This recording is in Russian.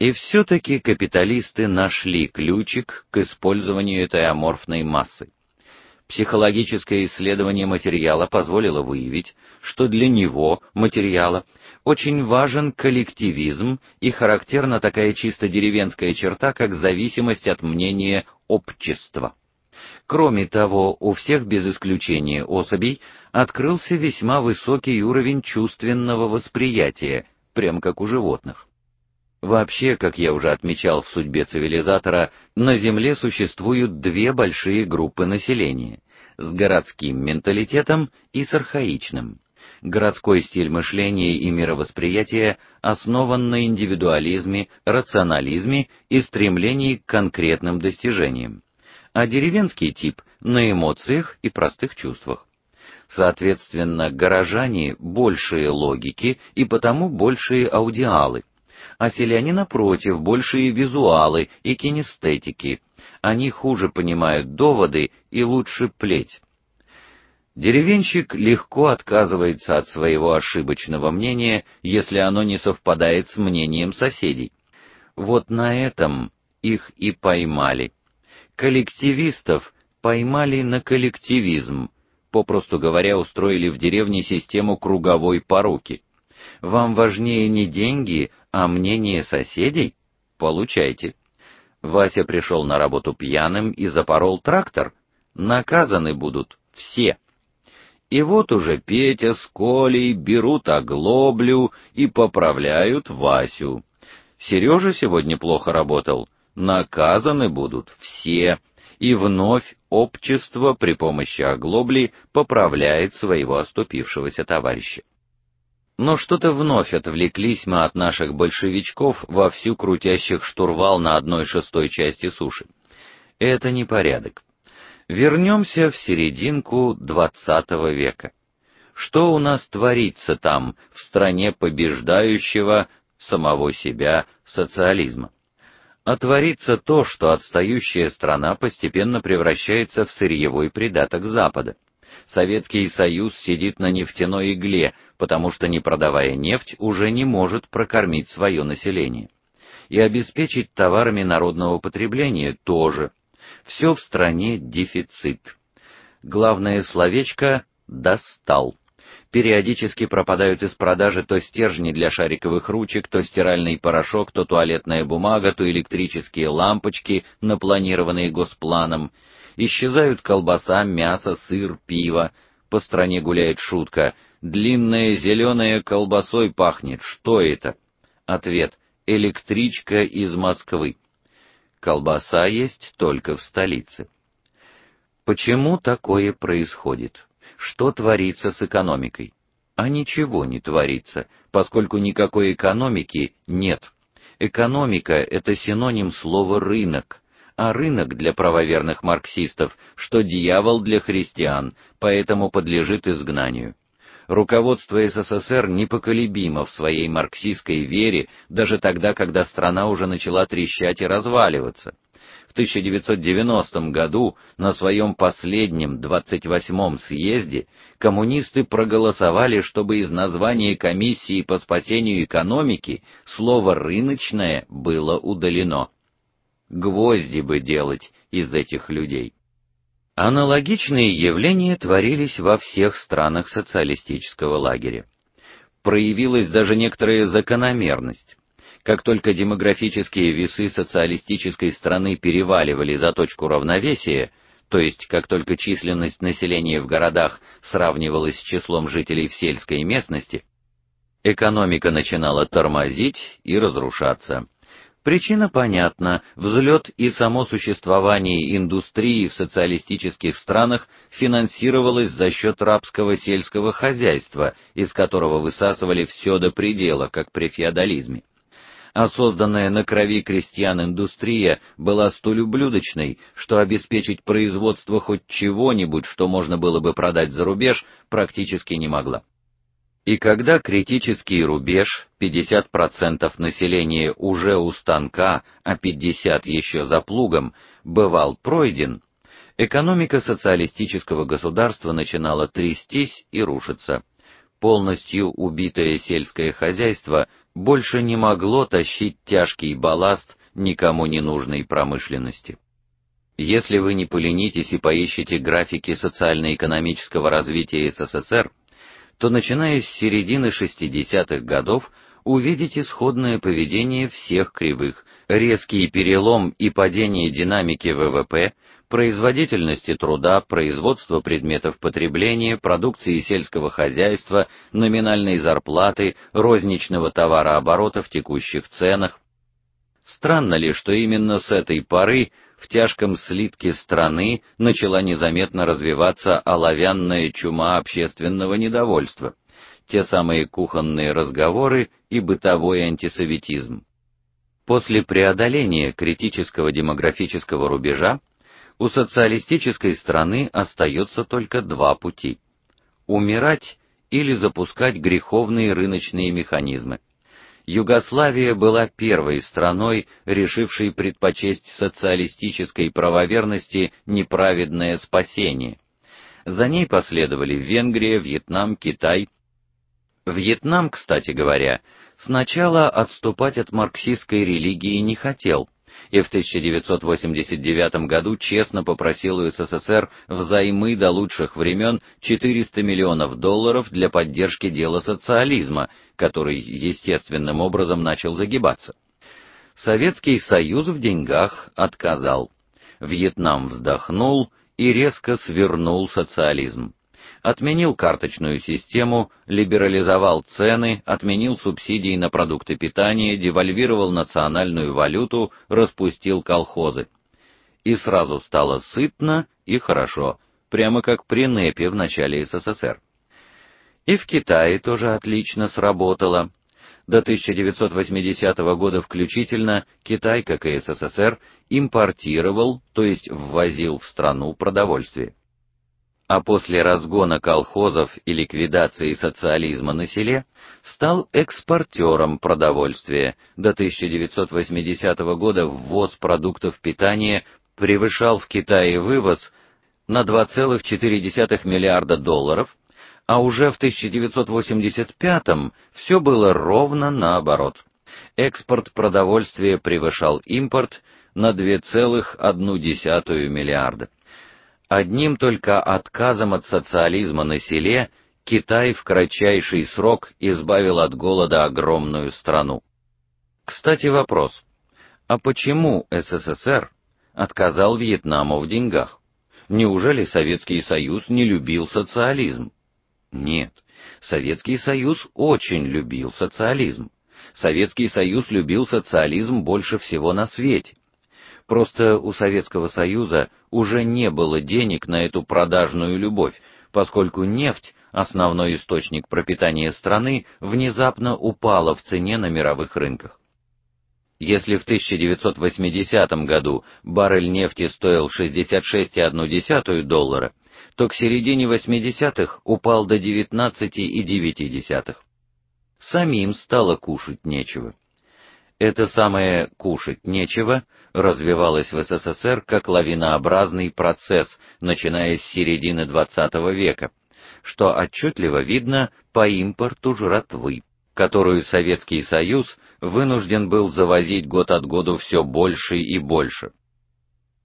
И все таки капиталисты нашли ключик к использованию этой аморфной массы. Психологическое исследование материала позволило выявить, что для него, материала, очень важен коллективизм и характерна такая чисто деревенская черта, как зависимость от мнения общества. Кроме того, у всех без исключения особей открылся весьма высокий уровень чувственного восприятия, прям как у животных. Вообще, как я уже отмечал в судьбе цивилизатора, на Земле существуют две большие группы населения: с городским менталитетом и с архаичным. Городской стиль мышления и мировосприятия основан на индивидуализме, рационализме и стремлении к конкретным достижениям, а деревенский тип на эмоциях и простых чувствах. Соответственно, горожане большие логики и потому большие аудиалы, а селяне напротив большие визуалы и кинестетики. Они хуже понимают доводы и лучше плеть. Деревенщик легко отказывается от своего ошибочного мнения, если оно не совпадает с мнением соседей. Вот на этом их и поймали. Коллективистов поймали на коллективизм, попросту говоря, устроили в деревне систему круговой поруки. Вам важнее не деньги, а мнение соседей? Получайте. Вася пришел на работу пьяным и запорол трактор. Наказаны будут все. И вот уже Петя с Колей берут оглоблю и поправляют Васю. Сережа сегодня плохо работал. Наказаны будут все. И вновь общество при помощи оглобли поправляет своего оступившегося товарища. Но что-то вновь отвлеклись мы от наших большевичков во всю крутящих штурвал на одной шестой части суши. Это не порядок. Вернемся в серединку двадцатого века. Что у нас творится там, в стране побеждающего самого себя социализма? А творится то, что отстающая страна постепенно превращается в сырьевой придаток Запада. Советский Союз сидит на нефтяной игле, потому что не продавая нефть, уже не может прокормить свое население. И обеспечить товарами народного потребления тоже все в стране дефицит. Главное словечко достал. Периодически пропадают из продажи то стержни для шариковых ручек, то стиральный порошок, то туалетная бумага, то электрические лампочки, напланированные госпланом. Исчезают колбаса, мясо, сыр, пиво. По стране гуляет шутка: длинная зеленая колбасой пахнет. Что это? Ответ: электричка из Москвы. Колбаса есть только в столице. Почему такое происходит? Что творится с экономикой? А ничего не творится, поскольку никакой экономики нет. Экономика это синоним слова рынок, а рынок для правоверных марксистов, что дьявол для христиан, поэтому подлежит изгнанию руководство СССР непоколебимо в своей марксистской вере даже тогда, когда страна уже начала трещать и разваливаться. В 1990 году на своем последнем 28-м съезде коммунисты проголосовали, чтобы из названия комиссии по спасению экономики слово рыночное было удалено. Гвозди бы делать из этих людей. Аналогичные явления творились во всех странах социалистического лагеря. Проявилась даже некоторая закономерность. Как только демографические весы социалистической страны переваливали за точку равновесия, то есть как только численность населения в городах сравнивалась с числом жителей в сельской местности, экономика начинала тормозить и разрушаться. Причина понятна: взлет и само существование индустрии в социалистических странах финансировалось за счет рабского сельского хозяйства, из которого высасывали все до предела, как при феодализме. А созданная на крови крестьян индустрия была столь ублюдочной, что обеспечить производство хоть чего-нибудь, что можно было бы продать за рубеж, практически не могла. И когда критический рубеж 50% населения уже у станка, а 50 еще за плугом, бывал пройден, экономика социалистического государства начинала трястись и рушиться. Полностью убитое сельское хозяйство больше не могло тащить тяжкий балласт никому не нужной промышленности. Если вы не поленитесь и поищете графики социально-экономического развития СССР, то начиная с середины 60-х годов увидите сходное поведение всех кривых: резкий перелом и падение динамики ВВП, производительности труда, производства предметов потребления, продукции сельского хозяйства, номинальной зарплаты, розничного товарооборота в текущих ценах. Странно ли, что именно с этой поры в тяжком слитке страны начала незаметно развиваться оловянная чума общественного недовольства, те самые кухонные разговоры и бытовой антисоветизм. После преодоления критического демографического рубежа у социалистической страны остается только два пути: умирать или запускать греховные рыночные механизмы. Югославия была первой страной, решившей предпочесть социалистической правоверности неправедное спасение. За ней последовали Венгрия, Вьетнам, Китай. Вьетнам, кстати говоря, сначала отступать от марксистской религии не хотел, и в 1989 году честно попросил у СССР взаймы до лучших времен 400 миллионов долларов для поддержки дела социализма, который естественным образом начал загибаться. Советский Союз в деньгах отказал. Вьетнам вздохнул и резко свернул социализм отменил карточную систему, либерализовал цены, отменил субсидии на продукты питания, девальвировал национальную валюту, распустил колхозы. И сразу стало сытно и хорошо, прямо как при НЭПе в начале СССР. И в Китае тоже отлично сработало. До 1980 года включительно Китай, как и СССР, импортировал, то есть ввозил в страну продовольствие а после разгона колхозов и ликвидации социализма на селе стал экспортером продовольствия. До 1980 года ввоз продуктов питания превышал в Китае вывоз на 2,4 миллиарда долларов, а уже в 1985 все было ровно наоборот. Экспорт продовольствия превышал импорт на 2,1 миллиарда. Одним только отказом от социализма на селе Китай в кратчайший срок избавил от голода огромную страну. Кстати, вопрос: а почему СССР отказал Вьетнаму в деньгах? Неужели Советский Союз не любил социализм? Нет. Советский Союз очень любил социализм. Советский Союз любил социализм больше всего на свете. Просто у Советского Союза уже не было денег на эту продажную любовь, поскольку нефть, основной источник пропитания страны, внезапно упала в цене на мировых рынках. Если в 1980 году баррель нефти стоил 66,1 доллара, то к середине 80-х упал до 19,9. Самим стало кушать нечего. Это самое кушать нечего развивалось в СССР как лавинообразный процесс, начиная с середины XX века, что отчетливо видно по импорту жратвы, которую Советский Союз вынужден был завозить год от года все больше и больше.